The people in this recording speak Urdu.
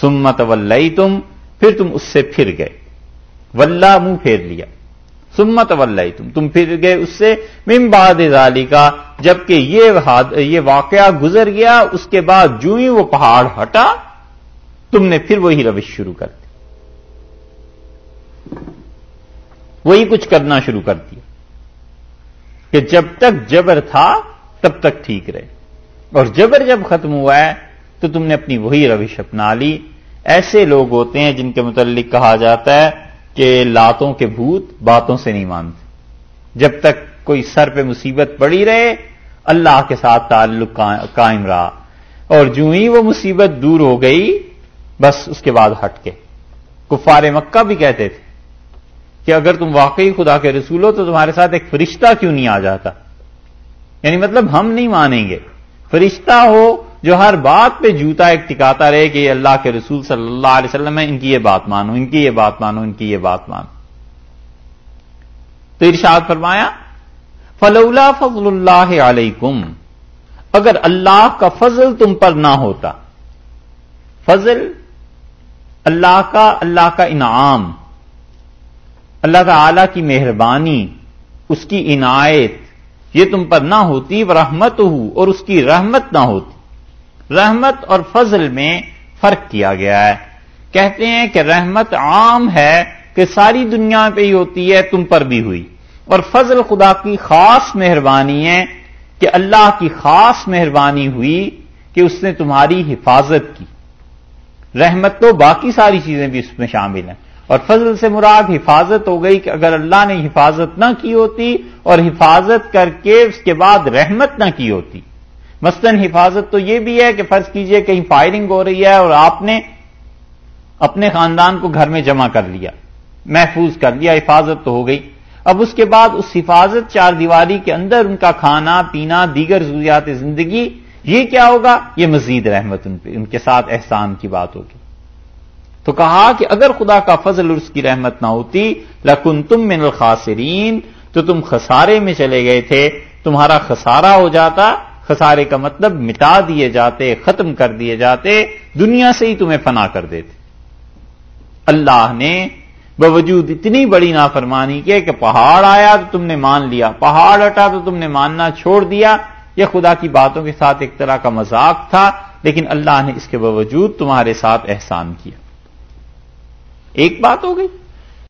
سمت ولئی تم پھر تم اس سے پھر گئے۔ ولہ منہ پھیر لیا۔ سمت ولئی تم تم پھر گئے اس سے۔ ممباد ظالی کا جبکہ یہ یہ واقعہ گزر گیا، اس کے بعد جو ہی وہ پہاڑ ہٹا، تم نے پھر وہی روش شروع کر دی۔ وہی کچھ کرنا شروع کر دیا۔ کہ جب تک جبر تھا، تب تک ٹھیک رہے۔ اور جبر جب ختم ہوا ہے تو تم نے اپنی وہی روش اپنا لی۔ ایسے لوگ ہوتے ہیں جن کے متعلق کہا جاتا ہے کہ لاتوں کے بھوت باتوں سے نہیں مانتے۔ جب تک کوئی سر پہ مصیبت پڑی رہے، اللہ کے ساتھ تعلق قائم رہا۔ اور جو ہی وہ مصیبت دور ہو گئی، بس اس کے بعد ہٹ کے۔ کفار مکہ بھی کہتے تھے کہ اگر تم واقعی خدا کے رسول ہو تو تمہارے ساتھ ایک فرشتہ کیوں نہیں آ جاتا؟ یعنی مطلب ہم نہیں مانیں گے۔ فرشتہ ہو جو ہر بات پہ جوتا ایک ٹکاتا رہے کہ اللہ کے رسول صلی اللہ علیہ وسلم ہے ان کی یہ بات مانو، ان کی یہ بات مانو، ان کی یہ بات مانو۔ تو ارشاد فرمایا، فلولا فضل اللہ علیکم اگر اللہ کا فضل تم پر نہ ہوتا، فضل اللہ کا اللہ کا انعام، اللہ تعالی کی مہربانی، اس کی عنایت، یہ تم پر نہ ہوتی رحمت ہو اور اس کی رحمت نہ ہوتی۔ رحمت اور فضل میں فرق کیا گیا ہے۔ کہتے ہیں کہ رحمت عام ہے کہ ساری دنیا پہ ہی ہوتی ہے، تم پر بھی ہوئی۔ اور فضل خدا کی خاص مہربانی ہے کہ اللہ کی خاص مہربانی ہوئی کہ اس نے تمہاری حفاظت کی۔ رحمت تو باقی ساری چیزیں بھی اس میں شامل ہیں۔ اور فضل سے مراد حفاظت ہو گئی کہ اگر اللہ نے حفاظت نہ کی ہوتی اور حفاظت کر کے اس کے بعد رحمت نہ کی ہوتی۔ مثلاً حفاظت تو یہ بھی ہے کہ فرض کیجیے کہیں فائرنگ ہو رہی ہے اور آپ نے اپنے خاندان کو گھر میں جمع کر لیا، محفوظ کر لیا، حفاظت تو ہو گئی۔ اب اس کے بعد اس حفاظت چار دیواری کے اندر ان کا کھانا، پینا، دیگر ضروریات زندگی، یہ کیا ہوگا؟ یہ مزید رحمت ان پہ، ان کے ساتھ احسان کی بات ہوگی۔ تو کہا کہ اگر خدا کا فضل اس کی رحمت نہ ہوتی لکن تم من الخاسرین، تو تم خسارے میں چلے گئے تھے، تمہارا خسارہ ہو جاتا خسارے کا مطلب مٹا دیے جاتے، ختم کر دیے جاتے، دنیا سے ہی تمہیں فنا کر دیتے۔ اللہ نے باوجود اتنی بڑی نافرمانی کی کہ پہاڑ آیا تو تم نے مان لیا، پہاڑ ہٹا تو تم نے ماننا چھوڑ دیا۔ یہ خدا کی باتوں کے ساتھ ایک طرح کا مذاق تھا، لیکن اللہ نے اس کے باوجود تمہارے ساتھ احسان کیا۔ ایک بات ہو گئی۔